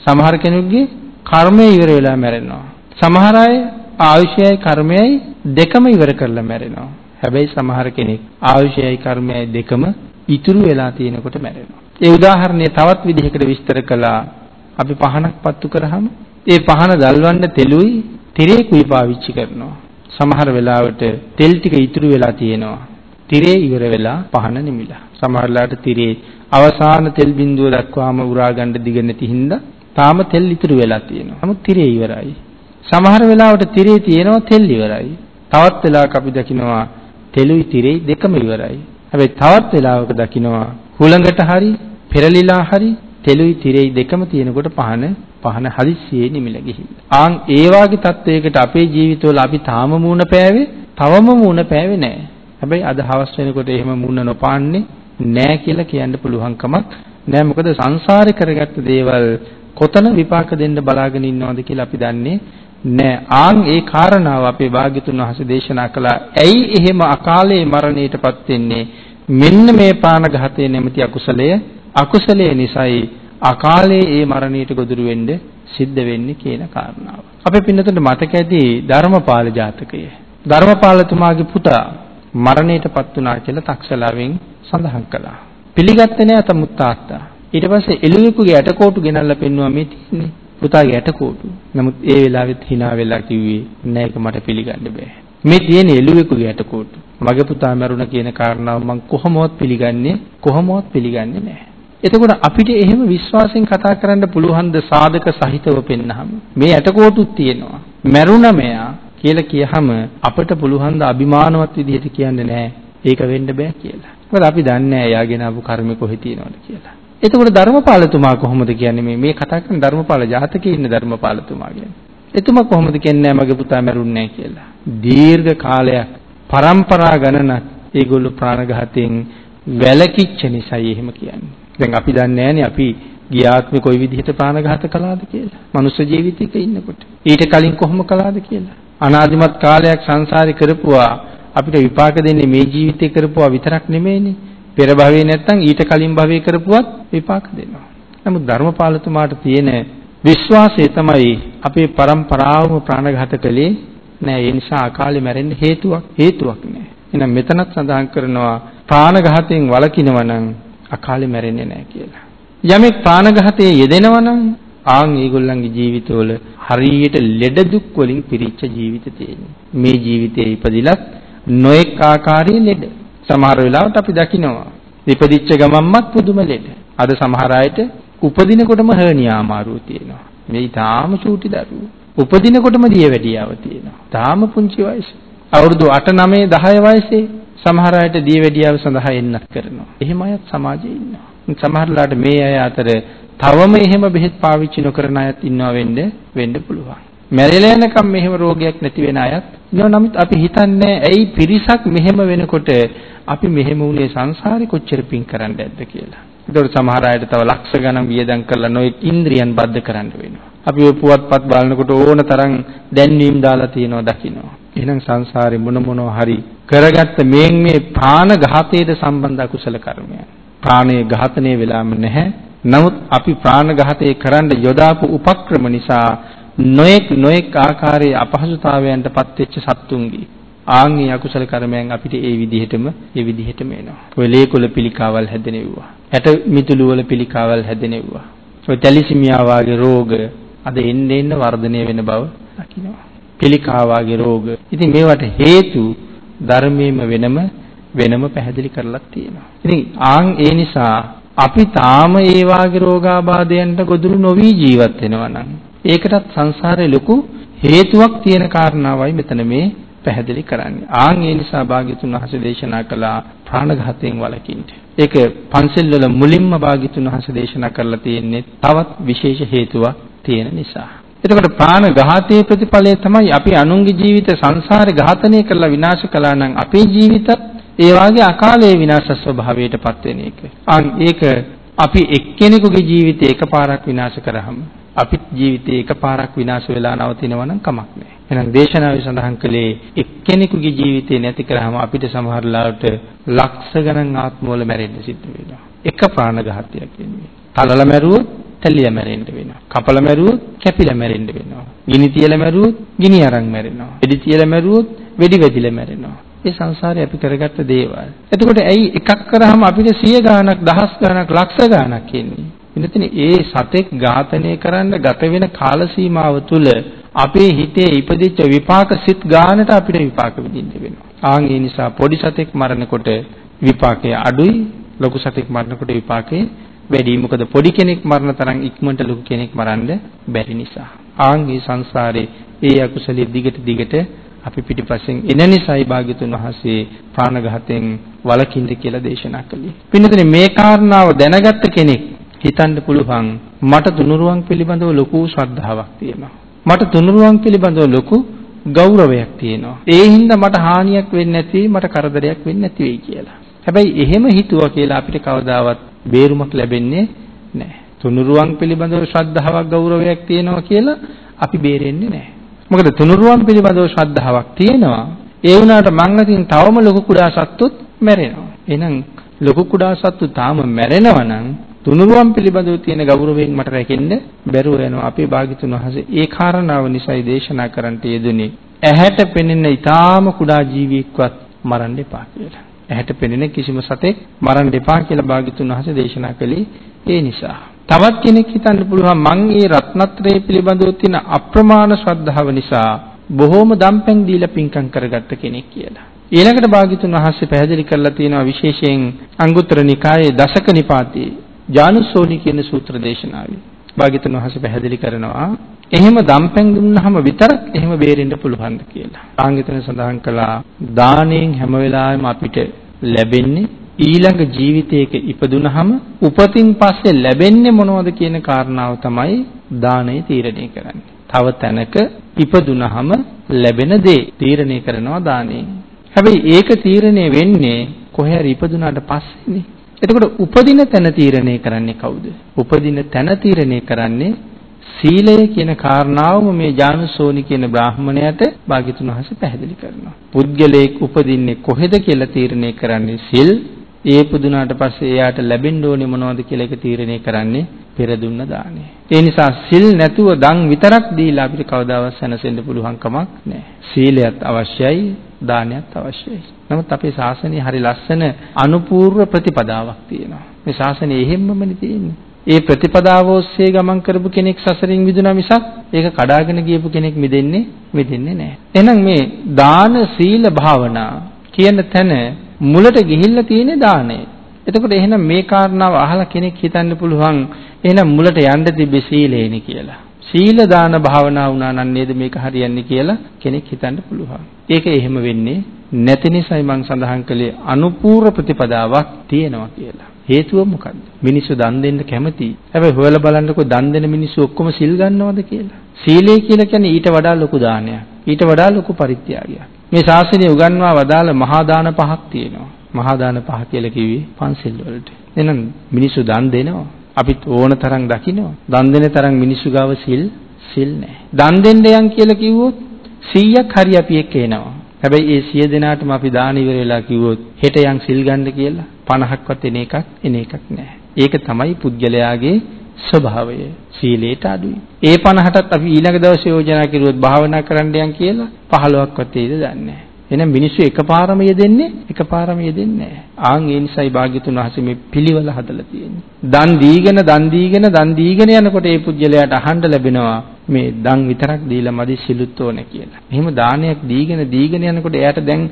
සමහර කෙනෙකුගේ කර්මය ඉවර වෙලා මැරෙනවා. සමහර අය ආයුෂයයි කර්මයයි දෙකම ඉවර කරලා මැරෙනවා. හැබැයි සමහර කෙනෙක් ආයුෂයයි කර්මයයි දෙකම ඉතුරු වෙලා තියෙනකොට මැරෙනවා. ඒ උදාහරණය තවත් විදිහකට විස්තර කළා. අපි පහනක් පත්තු කරාම ඒ පහන දල්වන්න තෙලුයි තිරේකුයි පාවිච්චි කරනවා. සමහර වෙලාවට තෙල් ටික ඉතුරු වෙලා තියෙනවා. තිරේ ඉවර වෙලා පහන නිමිලා. සමහරලාට තිරේ අවසාන තෙල් බිඳුව දක්වාම උරා ගන්න දිග නැති හින්දා තාම තෙල් ඉතුරු වෙලා තියෙනවා. නමුත් තිරේ ඉවරයි. සමහර වෙලාවට තිරේ තියෙනවා තෙල් ඉවරයි. තවත් වෙලාවක අපි දකිනවා තෙලුයි තිරේ දෙකම ඉවරයි. හැබැයි තවත් වෙලාවක දකිනවා හුළඟට හරි පෙරලිලා හරි තෙලුයි තිරෙයි දෙකම තියෙනකොට පහන පහන හදිස්සියේ නිමිල ගිහිල්ලා. ආන් ඒ වාගේ තත්වයකට අපේ ජීවිතවල අපි තාම මූණ පෑවේ, තවම මූණ පෑවේ නැහැ. හැබැයි අද හවස් වෙනකොට එහෙම මූණ නොපාන්නේ නැහැ කියලා කියන්න පුළුවන් කමක් නැහැ. මොකද සංසාරේ කරගත්ත දේවල් කොතන විපාක දෙන්න බලාගෙන ඉන්නවද කියලා අපි දන්නේ නෑ ආන් ඒ කාරණාව අපේ භාග්‍යතුන් වහන්සේ දේශනා කළා. ඇයි එහෙම අකාලේ මරණයටපත් වෙන්නේ? මෙන්න මේ ප්‍රාණඝාතයේ නැමැති අකුසලය අකුසලයේ නිසායි අකාලේ ඒ මරණයට ගොදුරු වෙන්න සිද්ධ වෙන්නේ කියන කාරණාව. අපේ පින්නතුන්ට මතක ඇති ධර්මපාල ජාතකය. ධර්මපාලතුමාගේ පුතා මරණයටපත් වුණා කියලා තක්සලාවෙන් සඳහන් කළා. පිළිගත්තේ නෑ තමුත් තාත්තා. ඊට පස්සේ එළුවෙකුගේ ඇටකොටු ගෙනල්ලා පෙන්නුවා මේ තියෙන්නේ. පුතාගේ ඇටකොටු. නමුත් ඒ වෙලාවෙත් hina වෙලා කිව්වේ නෑ ඒක මට පිළිගන්න බෑ. මේ තියෙන එළුවෙකුගේ ඇටකොටු. මගේ පුතා මැරුණ කියන කාරණාව මම කොහොමවත් පිළිගන්නේ කොහොමවත් පිළිගන්නේ නෑ. එතකොට අපිට එහෙම විශ්වාසයෙන් කතා කරන්න පුළුවන් ද සාධක සහිතව පෙන්නහම මේ ඇටකොටුත් තියෙනවා. මැරුණ මෙයා කියලා කියහම අපිට පුළුවන් ද අභිමානවත් විදිහට කියන්නේ නෑ ඒක වෙන්න බෑ කියලා. මොකද අපි දන්නේ නෑ එයාගෙන ආපු කර්ම කොහෙ තියෙනවද කියලා. එතකොට ධර්මපාලතුමා කොහොමද කියන්නේ මේ මේ කතා කරන ධර්මපාල ජාතකයේ ඉන්න ධර්මපාලතුමා කියන්නේ. එතුමා කොහොමද කියන්නේ මගේ පුතා මැරුන්නේ කියලා. දීර්ඝ කාලයක් પરම්පරා ගණනක් ඒගොල්ලෝ ප්‍රාණඝාතයෙන් වැළකිච්ච නිසායි එහෙම කියන්නේ. දැන් අපි දන්නේ නැහනේ අපි ගියාත්මේ කොයි විදිහට ප්‍රාණඝාත කළාද කියලා. මනුෂ්‍ය ජීවිතයක ඉන්නකොට. ඊට කලින් කොහොම කළාද කියලා. අනාදිමත් කාලයක් සංසාරේ කරපුවා අපිට විපාක දෙන්නේ මේ ජීවිතේ කරපුවා විතරක් නෙමෙයිනේ. පෙර භවයේ නැත්තම් ඊට කලින් භවයේ කරපුවත් විපාක දෙනවා. නමුත් ධර්මපාලතුමාට තියෙන විශ්වාසය තමයි අපේ પરම්පරාවම ප්‍රාණඝාත කළේ නෑ ඒ නිසා අකාලේ මැරෙන්න හේතුවක් හේතුවක් නෑ. එහෙනම් මෙතනත් සඳහන් කරනවා ප්‍රාණඝාතයෙන් වළකිනවා නම් අකාලේ මැරෙන්නේ නෑ කියලා. යමෙක් ප්‍රාණඝාතයේ යෙදෙනවා නම් ආන් ඒගොල්ලන්ගේ ජීවිතවල හරියට ලෙඩ දුක් වලින් පිරිච්ච ජීවිත තියෙනවා. මේ ජීවිතේ ඉපදිලත් නොඑක් ආකාරයේ ලෙඩ. සමහර වෙලාවට අපි දකිනවා ඉපදිච්ච ගමන්මත් පුදුම ලෙඩ. අද සමහර අයට උපදිනකොටම හර්නියා අමාරුව තියෙනවා. මේ ඊටාම චූටි දරුවෝ. උපදිනකොටම දියවැඩියාව තියෙනවා. තාම පුංචි වයසේ. අවුරුදු 8 9 10 වයසේ සමහර අයට දියවැඩියාව සඳහා එන්නත් කරනවා. එහෙම අයත් සමාජයේ ඉන්නවා. සමහරලාට මේ අය අතර තවම එහෙම බෙහෙත් පාවිච්චි නොකරන අයත් ඉන්නවා වෙන්න වෙන්න පුළුවන්. මැරිලා යනකම් මෙහෙම රෝගයක් නැති වෙන අයත් ඉන්නවා. නමුත් අපි හිතන්නේ ඇයි පිරිසක් මෙහෙම වෙනකොට අපි මෙහෙම වුණේ සංසාරේ කොච්චර පින් කරන්න ඇද්ද කියලා. ඒතකොට සමහර අයට තව ලක්ෂ ගණන් වියදම් කරලා නොයෙක් ඉන්ද්‍රියන් බද්ධ කරන්න වෙනවා. අපි ඔය පුවත්පත් බලනකොට ඕන තරම් දැන්වීම් දාලා තියෙනවා දකින්නවා. එහෙනම් සංසාරේ මොන මොනවා හරි කරගත්ත මේන් මේ ප්‍රාණ ඝාතයට සම්බන්ධ අකුසල කර්මයන්. ප්‍රාණය ඝාතනය වෙලාම නැහැ. නමුත් අපි ප්‍රාණ ඝාතය කරන්න යොදාපු උපක්‍රම නිසා නොඑක් නොඑක් ආකාරයේ අපහසුතාවයන්ට පත්වෙච්ච සත්තුන්ගේ ආන්ගේ අකුසල කර්මයන් අපිට ඒ විදිහටම ඒ විදිහටම එනවා. ඔය ලේකොල පිළිකාවල් හැදෙනෙව්වා. ඇට මිතුළු වල පිළිකාවල් හැදෙනෙව්වා. ඔය තැලිසිමියා වාගේ රෝග අද එන්න එන්න වර්ධනය වෙන බව දකින්නවා. පිළිකා වාගේ රෝග. ඉතින් මේවට හේතු ධර්මයේම වෙනම වෙනම පැහැදිලි කරලා තියෙනවා. ඉතින් ආන් ඒ නිසා අපි තාම ඒ වාගේ රෝගාබාධයන්ට ගොදුරු නොවි ජීවත් වෙනවා නම් ඒකටත් සංසාරේ ලොකු හේතුවක් තියෙන කාරණාවයි මෙතන මේ පැහැදිලි කරන්නේ. ආන් ඒ නිසා භාග්‍යතුන් වහන්සේ දේශනා කළා ප්‍රාණඝාතයෙන් වළකින්න. ඒක පන්සල් වල මුලින්ම භාග්‍යතුන් වහන්සේ දේශනා කරලා තියෙන්නේ තවත් විශේෂ හේතුවක් තියෙන නිසා. එතකොට ප්‍රාණඝාතයේ ප්‍රතිඵලය තමයි අපි අනුන්ගේ ජීවිත සංසාරේ ඝාතනය කරලා විනාශ කළා නම් අපේ ජීවිතත් ඒ වාගේ අකාලයේ විනාශ ස්වභාවයටපත් වෙන එක. ආන් ඒක අපි එක්කෙනෙකුගේ ජීවිතය එකපාරක් විනාශ කරාම අපිත් ජීවිතේ එකපාරක් විනාශ වෙලා නවතිනවා නම් කමක් නැහැ. එහෙනම් දේශනාවේ සඳහන් කළේ එක්කෙනෙකුගේ ජීවිතේ නැති කරාම අපිට සමහර ලාවට ලක්ෂ ගණන් ආත්මවල මැරෙන්න සිද්ධ වෙනවා. එක ප්‍රාණඝාතයක් වෙන්නේ. තලල මැරුවොත් තැලිය මැරෙන්න වෙනවා. කපල මැරුවොත් කැපිලා මැරෙන්න වෙනවා. ගිනි තියලා මැරුවොත් ගිනි අරන් මැරෙනවා. වෙඩි තියලා මැරුවොත් වෙඩි වැදිලා මැරෙනවා. ඒ සංසාරේ අපි කරගත්ත දේවල්. එතකොට ඇයි එකක් කරාම අපිට 100 ගාණක්, දහස් ගාණක්, ලක්ෂ ගාණක් එන්නේ? එතන ඒ සතෙක් ඝාතනය කරන්න ගත වෙන කාල සීමාව තුල අපේ හිතේ ඉපදිච්ච විපාක සිත් ගානට අපිට විපාක විඳින්න වෙනවා. ආන් ඒ නිසා පොඩි සතෙක් මරනකොට විපාකය අඩුයි ලොකු සතෙක් මරනකොට විපාකේ වැඩි. මොකද පොඩි කෙනෙක් මරන තරම් ඉක්මනට ලොකු කෙනෙක් මරන්න බැරි නිසා. ආන් මේ සංසාරේ ඒ අකුසලයේ දිගට දිගට අපි පිටිපස්සෙන් එන නිසායි භාග්‍යතුන් වහන්සේ ප්‍රාණඝාතයෙන් වළකින්න කියලා දේශනා කළේ. පින්නතනේ මේ කාරණාව දැනගත්ත කෙනෙක් හිතන්න පුළුවන් මට තුනුරුවන් පිළිබඳව ලොකු ශ්‍රද්ධාවක් තියෙනවා. මට තුනුරුවන් පිළිබඳව ලොකු ගෞරවයක් තියෙනවා. ඒ හින්දා මට හානියක් වෙන්නේ නැති මට කරදරයක් වෙන්නේ නැති වෙයි කියලා. හැබැයි එහෙම හිතුවා කියලා අපිට කවදාවත් බේරුමක් ලැබෙන්නේ නැහැ. තුනුරුවන් පිළිබඳව ශ්‍රද්ධාවක් ගෞරවයක් තියෙනවා කියලා අපි බේරෙන්නේ නැහැ. මොකද තුනුරුවන් පිළිබඳව ශ්‍රද්ධාවක් තියෙනවා. ඒ වුණාට මං අතින් තවම ලොකු කුඩා සත්තුත් මැරෙනවා. එහෙනම් ලොකු කුඩා සත්තු තාම මැරෙනවා නම් තුනුරුවන් පිළිබඳව තියෙන ගෞරවයෙන් මට රැකෙන්න බැරුව යනවා. අපේ භාග්‍යතුන් වහන්සේ ඒ කාරණාව නිසායි දේශනා කරන්නට යෙදුනේ. ඇහැට පෙනෙන ඊටාම කුඩා ජීවියෙක්වත් මරන්න එපා කියලා. ඇහැට පෙනෙන කිසිම සතෙක් මරන්න එපා කියලා භාග්‍යතුන් වහන්සේ දේශනා කළේ ඒ නිසා. තවත් කෙනෙක් හිතන්න පුළුවන් මං මේ රත්නත්‍රය පිළිබඳව තියෙන අප්‍රමාණ ශ්‍රද්ධාව නිසා බොහෝම දම්පැන් දීලා පින්කම් කරගත්ත කෙනෙක් කියලා. ඊළඟට භාග්‍යතුන් වහන්සේ පැහැදිලි කරලා තියෙනවා විශේෂයෙන් අංගුත්තර නිකායේ දසක නිපාතේ ජානුසෝනි කියන සූත්‍ර දේශනාවේ. භාග්‍යතුන් වහන්සේ පැහැදිලි කරනවා එහෙම දම්පැන් දුන්නාම විතරක් එහෙම බේරෙන්න පුළුවන්ද කියලා. ආංගිතන සඳහන් කළා දාණයෙන් හැම වෙලාවෙම අපිට ලැබෙන්නේ ඊළඟ ජීවිතයක ඉපදුනහම උපතින් පස්සේ ලැබෙන්නේ මොනවද කියන කාරණාව තමයි දාණය තීරණය කරන්නේ. තව තැනක ඉපදුනහම ලැබෙන දේ තීරණය කරනවා දාණයෙන්. හැබැයි ඒක තීරණය වෙන්නේ කොහේ හරි ඉපදුනාට පස්සේනේ. එතකොට උපදින තැන තීරණය කරන්නේ කවුද? උපදින තැන තීරණය කරන්නේ සීලය කියන කාරණාවම මේ ජානුසෝනි කියන බ්‍රාහ්මණයට භාග්‍යතුන් වහන්සේ පැහැදිලි කරනවා. පුද්ගලයෙක් උපදින්නේ කොහෙද කියලා තීරණය කරන්නේ සිල්. ඒ පුදුනාට පස්සේ එයාට ලැබෙන්න ඕනේ මොනවද කියලා ඒක තීරණය කරන්නේ පෙර දුන්න දාණය. ඒ නිසා සිල් නැතුව දන් විතරක් දීලා අපිට කවදාවත් සැනසෙන්න පුළුවන් කමක් නැහැ. සීලයත් අවශ්‍යයි, දානයත් අවශ්‍යයි. නමුත් අපේ ශාසනයේ හරි ලස්සන අනුපූර්ව ප්‍රතිපදාවක් තියෙනවා. මේ ශාසනය එහෙම්මමනේ තියෙන්නේ. ඒ ප්‍රතිපදාව ඔස්සේ ගමන් කරපු කෙනෙක් සසරින් මිදුණා මිසක් ඒක කඩාගෙන ගියපු කෙනෙක් මිදෙන්නේ මිදෙන්නේ නැහැ. එහෙනම් මේ දාන සීල භාවනා කියන තැන මුලට ගිහිල්ලා තියෙන්නේ දාණය. එතකොට එහෙනම් මේ කාරණාව අහලා කෙනෙක් හිතන්න පුළුවන් එහෙනම් මුලට යන්න තිබ්බේ සීලේනි කියලා. සීල දාන භාවනා වුණා නම් නේද මේක හරියන්නේ කියලා කෙනෙක් හිතන්න පුළුවන්. ඒක එහෙම වෙන්නේ නැති නිසායි මම සඳහන් කළේ අනුපූර්ව ප්‍රතිපදාවක් තියෙනවා කියලා. හේතුව මොකද්ද? මිනිස්සු දන් දෙන්න කැමතියි. හැබැයි හොයලා බලන්නකෝ දන් දෙන මිනිස්සු ඔක්කොම සිල් ගන්නවද කියලා. සීලය කියලා කියන්නේ ඊට වඩා ලොකු දානයක්. ඊට වඩා ලොකු පරිත්‍යාගයක්. මේ ශාසනය උගන්වා වදාළ මහා දාන පහක් තියෙනවා. මහා දාන පහ කියලා කිව්වේ පන්සිල් වලට. එහෙනම් මිනිස්සු දන් දෙනවා. අපිත් ඕන තරම් දකිනවා. දන් දෙන තරම් මිනිස්සු ගාව සිල් සිල් නැහැ. දන් දෙන්න යන් කියලා කිව්වොත් 100ක් හරි අපි එක්ක එනවා. හැබැයි ඒ 100 දෙනාටම අපි දාන ඉවර වෙලා කිව්වොත් හෙට යන් සිල් ගන්න කියලා 50ක්වත් එන එකක් එන එකක් නැහැ. ඒක තමයි පුද්ගලයාගේ ස්වභාවය. සීලයට අඩුයි. ඒ 50ටත් අපි ඊළඟ දවසේ යෝජනා කරුවොත් භාවනා කරන්න යන් කියලා 15ක්වත් එයිද දන්නේ නැහැ. එහෙනම් මිනිස්සු එකපාරම යෙදෙන්නේ එකපාරම යෙදෙන්නේ නැහැ. ආන් ඒ නිසායි භාග්‍යතුන් වහන්සේ මේ පිළිවෙල හදලා තියෙන්නේ. දන් දීගෙන දන් දීගෙන දන් දීගෙන යනකොට ඒ පුජ්‍යලයට අහන්න ලැබෙනවා මේ දන් විතරක් දීලා මදි සිලුත් ඕනේ කියලා. එහෙම දානයක් දීගෙන දීගෙන යනකොට එයාට දැන්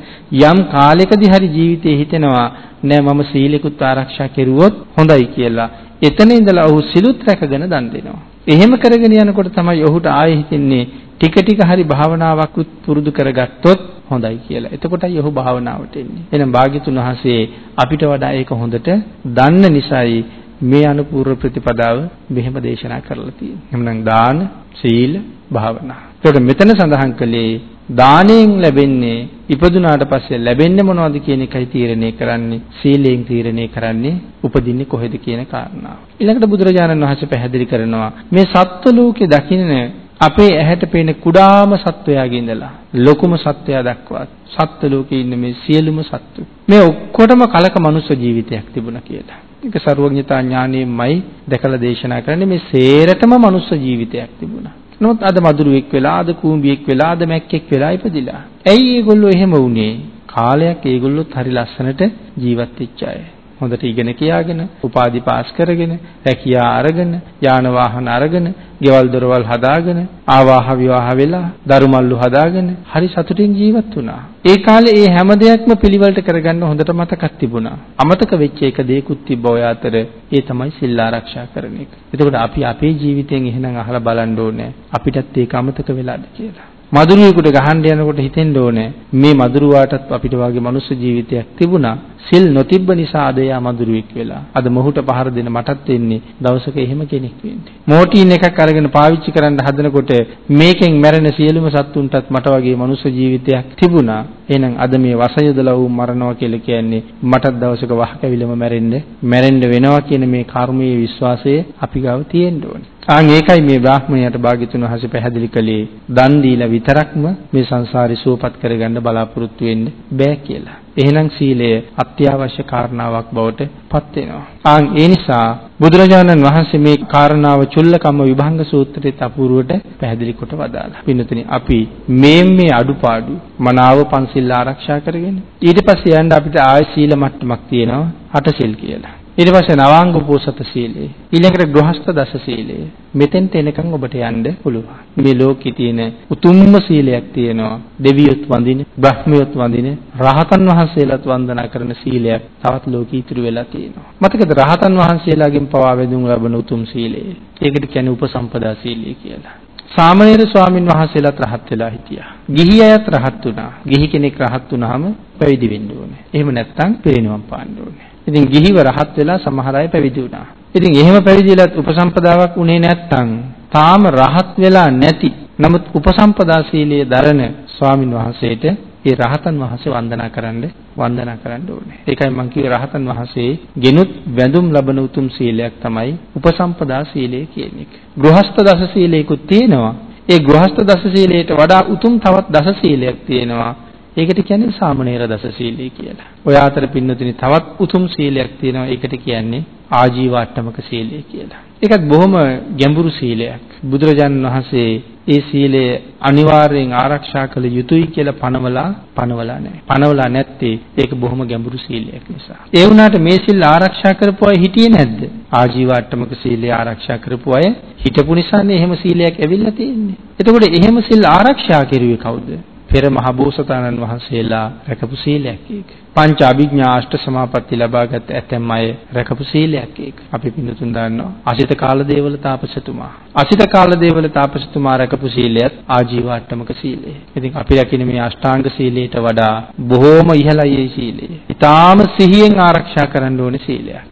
යම් කාලයකදී හරි ජීවිතේ හිතෙනවා නෑ මම සීලෙකුත් ආරක්ෂා කෙරුවොත් හොඳයි කියලා. එතන ඉඳලා ඔහු සිලුත් රැකගෙන දන් දෙනවා. එහෙම කරගෙන යනකොට තමයි ඔහුට ආයෙ හිතෙන්නේ ටික ටික හරි භාවනාවක් පුරුදු කරගත්තොත් හොඳයි කියලා. එතකොටයි ඔහු භාවනාවට එන්නේ. එහෙනම් භාග්‍යතුන් වහන්සේ අපිට වඩා ඒක හොඳට දන්න නිසායි මේ අනුපූර්ව ප්‍රතිපදාව මෙහෙම දේශනා කරලා තියෙන්නේ. එහෙනම් දාන, සීල, භාවනා. ඒකට මෙතන සඳහන් කළේ දාණයෙන් ලැබෙන්නේ ඉපදුනාට පස්සේ ලැබෙන්නේ මොනවද කියන එකයි තීරණය කරන්නේ සීලයෙන් තීරණය කරන්නේ උපදින්නේ කොහෙද කියන කාරණාව. ඊළඟට බුදුරජාණන් වහන්සේ පැහැදිලි කරනවා මේ සත්ත්ව ලෝකේ දකින්න අපේ ඇහැට පේන කුඩාම සත්වයාගේ ඉඳලා ලොකුම සත්වයා දක්වා සත්ත්ව ලෝකේ ඉන්න මේ සියලුම සත්තු මේ ඔක්කොටම කලක මනුෂ්‍ය ජීවිතයක් තිබුණා කියලා. ඒක ਸਰවඥතා ඥාණයෙන්මයි දැකලා දේශනා කරන්නේ මේ සේරටම මනුෂ්‍ය ජීවිතයක් තිබුණා. නමුත් අද මදුරුවෙක් වෙලා අද කූඹියෙක් වෙලා අද මැක්කෙක් වෙලා ඉපදිලා. ඇයි ඒගොල්ලෝ එහෙම වුනේ? කාලයක් ඒගොල්ලොත් හරි ලස්සනට ජීවත් වෙච්ච අය. හොඳට ඉගෙන කියාගෙන, උපාධි පාස් කරගෙන, රැකියා අරගෙන, යාන වාහන අරගෙන, ගෙවල් දොරවල් හදාගෙන, ආවාහ විවාහ වෙලා, දරුමල්ලු හදාගෙන හරි සතුටින් ජීවත් වුණා. ඒ කාලේ මේ හැම දෙයක්ම පිළිවෙලට කරගන්න හොඳට මතකක් තිබුණා. අමතක වෙච්ච එක දෙයක්ත් තිබ්බ ඔය අතර ඒ තමයි සිල් ආරක්ෂා කරන එක. එතකොට අපි අපේ ජීවිතයෙන් එහෙනම් අහලා බලන්න ඕනේ අපිටත් ඒක අමතක වෙලාද කියලා. මදුරුවෙකුට ගහන්න යනකොට හිතෙන්න ඕනේ මේ මදුරුවාටත් අපිට වාගේ මනුස්ස ජීවිතයක් තිබුණා. සිල් නොතිබ්බ නිසා අද යා මදුරුවෙක් වෙලා. අද මොහුට පහර දෙන මටත් වෙන්නේ දවසක එහෙම කෙනෙක් වෙන්නේ. මෝටීන් එකක් අරගෙන පාවිච්චි කරන්න හදනකොට මේකෙන් මැරෙන සියලුම සත්තුන්ටත් මට වගේ මනුස්ස ජීවිතයක් තිබුණා. එහෙනම් අද මේ වසයදලා වූ මරණවා කියලා කියන්නේ මටත් දවසක වහ කැවිලම මැරෙන්න මැරෙන්න වෙනවා කියන මේ කර්මයේ විශ්වාසය අපි ගාව තියෙන්න ඕනේ. ආන් ඒකයි මේ බ්‍රාහ්මණයාට භාග්‍යතුන් වහන්සේ පැහැදිලි කළේ දන් දීලා විතරක්ම මේ සංසාරේ සුවපත් කරගන්න බලාපොරොත්තු වෙන්න බෑ කියලා. එහෙනම් සීලය අත්‍යවශ්‍ය කාරණාවක් බවට පත් වෙනවා. ආන් ඒ නිසා බුදුරජාණන් වහන්සේ මේ කාරණාව චුල්ලකම්ම විභංග සූත්‍රයේ අපූර්වට පැහැදිලි කොට වදාළා. පින්නතුනි අපි මේ මේ අඩුපාඩු මනාව පන්සිල් ආරක්ෂා කරගෙන ඊට පස්සේ යන්න අපිට ආය සීල මට්ටමක් තියෙනවා අටසිල් කියලා. ඊට පස්සේ නවාංග උපෝසත සීලය ඊළඟට ගෘහස්ත දස සීලය මෙතෙන්ට එනකන් ඔබට යන්න පුළුවන් මේ ලෝකේ තියෙන උතුම්ම සීලයක් තියෙනවා දෙවියොත් වඳින බ්‍රහ්මියොත් වඳින රහතන් වහන්සේලාත් වන්දනා කරන සීලයක් තවත් ලෝකේ ඉතුරු වෙලා තියෙනවා මතකද රහතන් වහන්සේලාගෙන් පවා වැඳුම් ලබන උතුම් සීලය ඒකට කියන්නේ උපසම්පදා සීලය කියලා සාමණේර ස්වාමින් වහන්සේලාත් රහත් වෙලා හිටියා. ගිහි අයත් රහත් වුණා. ගිහි කෙනෙක් රහත් වුණාම පැවිදි වෙන්න ඕනේ. එහෙම නැත්නම් පිරිනිවන් පාන්න ඕනේ. ඉතින් ගිහිව රහත් වෙලා සමහර අය පැවිදි වුණා. ඉතින් එහෙම පැවිදිලත් උපසම්පදාවක් උනේ නැත්තම් තාම රහත් වෙලා නැති නමුත් උපසම්පදා සීලයේ දරන ස්වාමින් වහන්සේට ඒ රහතන් වහන්සේ වන්දනා කරන්න වන්දනා කරන්න ඕනේ. ඒකයි මම කිව්වේ රහතන් වහන්සේ ගෙනුත් වැඳුම් ලබන උතුම් සීලයක් තමයි උපසම්පදා සීලය කියන එක. ගෘහස්ත දස සීලයකුත් තියෙනවා. ඒ ගෘහස්ත දස සීලයට වඩා උතුම් තවත් දස සීලයක් තියෙනවා. ඒකට කියන්නේ සාමණේර දස සීලය කියලා. ඔය අතර පින්නතුනි තවත් උතුම් සීලයක් තියෙනවා. ඒකට කියන්නේ ආජීව අට්ටමක සීලය කියලා. ඒකත් බොහොම ගැඹුරු සීලයක්. බුදුරජාණන් වහන්සේ ඒ සීලය අනිවාර්යෙන් ආරක්ෂා කළ යුතුයි කියලා පනවලා පනවලා නැහැ. පනවලා නැත්තේ ඒක බොහොම ගැඹුරු සීලයක් නිසා. ඒ වුණාට මේ සීල් ආරක්ෂා කරපු අය හිටියේ නැද්ද? ආජීව අට්ටමක සීලය ආරක්ෂා කරපු අය හිටපු නිසානේ එහෙම සීලයක් ඇවිල්ලා තියෙන්නේ. එතකොට එහෙම සීල් ආරක්ෂා කෙරුවේ කවුද? පෙර මහ බෝසතාණන් වහන්සේලා රැකපු සීලයක් ඒක. පංච අභිඥා අෂ්ට සමාපatti ලබාගත් ඇතැම් අය රැකපු සීලයක් ඒක. අපි පින්නතුන් දන්නවා. අසිත කාලදේවල තාපසතුමා. අසිත කාලදේවල තාපසතුමා රැකපු සීලයත් ආජීව අට්ටමක සීලය. ඉතින් අපි රැකින මේ අෂ්ටාංග සීලයට වඩා බොහෝම ඉහළයි මේ සීලය. ඊටාම සිහියෙන් ආරක්ෂා කරන්න ඕනේ සීලයක්.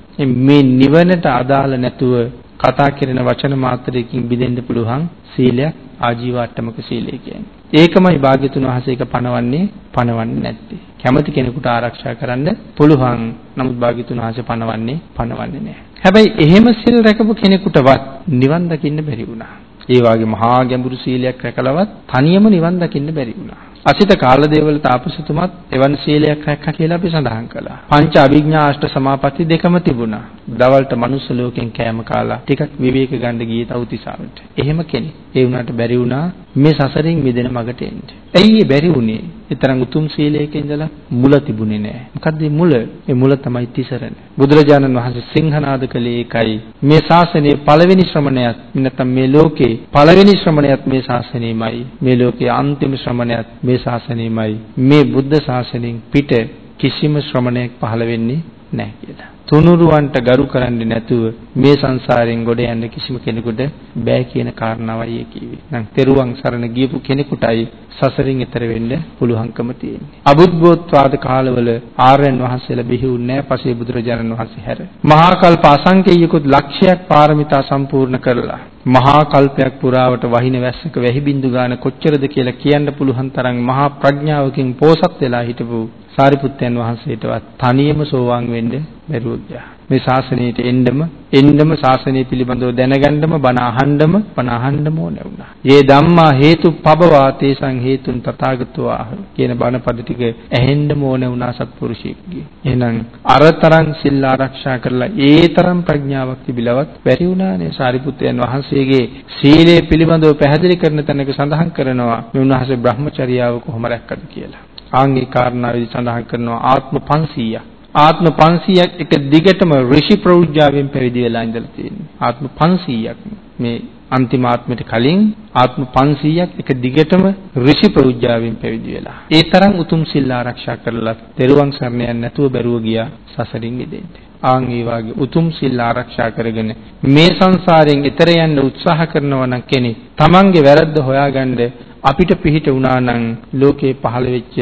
මේ නිවනට අදාළ නැතුව කතා කරන වචන මාත්‍රයකින් බිඳෙන්න පුළුවන් සීලයක් ආජීව අට්ටමක සීලය කියන්නේ. ඒකමයි භාග්‍යතුන් වහන්සේ එක පණවන්නේ පණවන්නේ නැත්තේ. කැමති කෙනෙකුට ආරක්ෂා කරන්න පුළුවන්. නමුත් භාග්‍යතුන් වහන්සේ පණවන්නේ පණවන්නේ නැහැ. හැබැයි එහෙම සිල් රැකපු කෙනෙකුටවත් නිවන් දකින්න බැරි වුණා. ඒ වගේ මහා ගැඹුරු සීලයක් රැකලවත් තනියම නිවන් දකින්න බැරි වුණා. අසිත කාලදේවල තාපසතුමත් එවන් සීලයක් රැක්කා කියලා අපි සඳහන් කළා. පංච අභිඥා අෂ්ට සමාපatti දෙකම තිබුණා. දවල්ට මනුස්ස ලෝකෙන් කෑම කාලා ටිකක් විවේක ගන්න ගියේ තවුතිසාවට. එහෙම කෙනෙක්. ඒ වුණාට බැරි වුණා මේ සසරින් මිදෙන මගට එන්න. ඇයි ඒ බැරි වුණේ? ඒ තරම් උතුම් සීලයක ඉඳලා මුල තිබුණේ නෑ. මොකද්ද මුල? ඒ මුල තමයි තිසරණ. බුදුරජාණන් වහන්සේ සිංහනාද කළේ ඒකයි. මේ ශාසනයේ පළවෙනි ශ්‍රමණයත් නැත්නම් මේ ලෝකේ පළවෙනි ශ්‍රමණයත් මේ ශාසනයමයි. මේ ලෝකේ අන්තිම ශ්‍රමණයත් මේ ශාසනයමයි. මේ බුද්ධ ශාසනයෙන් පිට කිසිම ශ්‍රමණයෙක් පහළ වෙන්නේ නැහැ කියලා. තුනුරුවන්ට ගරු කරන්නේ නැතුව මේ සංසාරයෙන් ගොඩ යන්න කිසිම කෙනෙකුට බෑ කියන කාරණාවයි ඒ කිව්වේ. නම් තෙරුවන් සරණ ගියපු කෙනෙකුටයි සසරින් එතර වෙන්න පුළුවන්කම තියෙන්නේ. අබුද්ධෝත්පාද කාලවල ආර්යයන් වහන්සේලා බිහි වුණේ නැහැ පසේ බුදුරජාණන් වහන්සේ හැර. මහා කල්ප අසංකේයිකුත් ලක්ෂයක් පාරමිතා සම්පූර්ණ කරලා මහා කල්පයක් පුරාවට වහින වැස්සක වැහි බින්දු ගාන කොච්චරද කියලා කියන්න පුළුවන් තරම් මහා ප්‍රඥාවකින් පෝසත් වෙලා හිටපු සාරිපුත්තයන් වහන්සේටවත් තනියම සෝවාන් වෙන්න බැරුව ගියා. මේ ශාසනයට එන්නම එන්නම ශාසනය පිළිබඳව දැනගන්නම බණ අහන්නම බණ අහන්නම ඕන වුණා. "යේ ධම්මා හේතු පබවා තේසං හේතුන් තථාගතෝ ආහ" කියන බණ පද ටික ඇහෙන්නම ඕන වුණා සත්පුරුෂයෙක්ගේ. එහෙනම් අරතරන් සිල් ආරක්ෂා කරලා ඒ තරම් ප්‍රඥාවක් තිබිලවත් බැරි වුණානේ සාරිපුත්තයන් වහන්සේගේ සීලය පිළිබඳව පැහැදිලි කරන තැනක සඳහන් කරනවා මේ උන්වහන්සේ බ්‍රහ්මචර්යාව කොහොම රැක්කද කියලා. ආන්ගේ කාරණාවේදී සඳහන් කරනවා ආත්ම 500ක් ආත්ම 500ක් එක දිගටම ඍෂි ප්‍රෞජ්‍යාවෙන් පැවිදි වෙලා ඉඳලා තියෙන්නේ. ආත්ම 500ක් මේ අන්තිම ආත්මයට කලින් ආත්ම 500ක් එක දිගටම ඍෂි ප්‍රෞජ්‍යාවෙන් පැවිදි වෙලා. ඒ තරම් උතුම් සිල් ආරක්ෂා කරලා තෙරුවන් සරණ යන්නේ නැතුව බැරුව ගියා සසරින් මිදෙන්න. ආන් ඒ වාගේ උතුම් සිල් ආරක්ෂා කරගෙන මේ සංසාරයෙන් එතර යන්න උත්සාහ කරනවා නම් කෙනෙක් තමන්ගේ වැරද්ද හොයාගන්න අපිට පිහිට වුණා නම් ලෝකේ පහළ වෙච්ච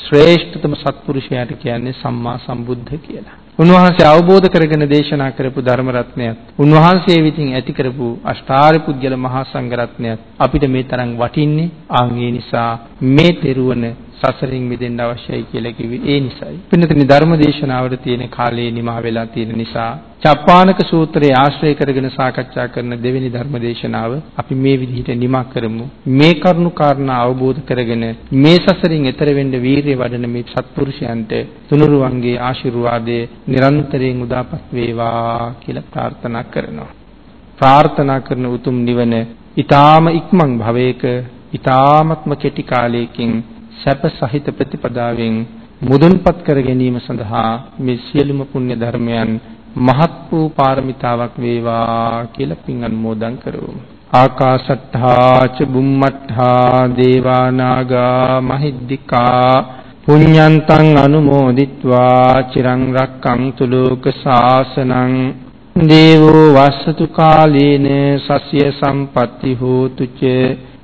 ශ්‍රේෂ්ඨතම සත්පුරුෂයාට කියන්නේ සම්මා සම්බුද්ධ කියලා. උන්වහන්සේ අවබෝධ කරගෙන දේශනා කරපු ධර්ම රත්නයත් උන්වහන්සේ විසින් ඇති කරපු අෂ්ටාරි පුද්ගල මහා සංඝ රත්නයත් අපිට මේ තරම් වටින්නේ ආන් ඒ නිසා මේ තෙරුවන සසරින් මිදෙන්න අවශ්‍යයි කියලා කිව්වේ ඒ නිසයි. පින්නතනි ධර්ම දේශනාවට තියෙන කාලේ නිමා වෙලා තියෙන නිසා චප්පානක සූත්‍රය ආශ්‍රය කරගෙන සාකච්ඡා කරන දෙවෙනි ධර්ම දේශනාව අපි මේ විදිහට නිමා කරමු. මේ කරුණු කාරණා අවබෝධ කරගෙන මේ සසරින් එතර වෙන්න වීරිය වඩන මේ සත්පුරුෂයන්ට තුනුරුවන්ගේ ආශිර්වාදයේ නිරන්තරයෙන් උදාපත් වේවා කියලා ප්‍රාර්ථනා කරනවා. ප්‍රාර්ථනා කරන උතුම් නිවන ඊ타ම ඉක්මන් භවයක ඊ타මත්ම කෙටි කාලයකින් සැප සහිත ප්‍රතිපදාවෙන් මුදුන්පත් කර ගැනීම සඳහා මේ සියලුම පුණ්‍ය ධර්මයන් මහත් වූ පාරමිතාවක් වේවා කියලා පින් අනුමෝදන් කරමු. ආකාශට්ඨා ච බුම්මට්ඨා දේවා නාග මහිද්దికා පුඤ්ඤන්තං අනුමෝදිත්වා චිරං රක්ඛන්තු ලෝක සාසනං දේවෝ වස්සතු කාලේන සස්ය සම්පatti හෝතු ච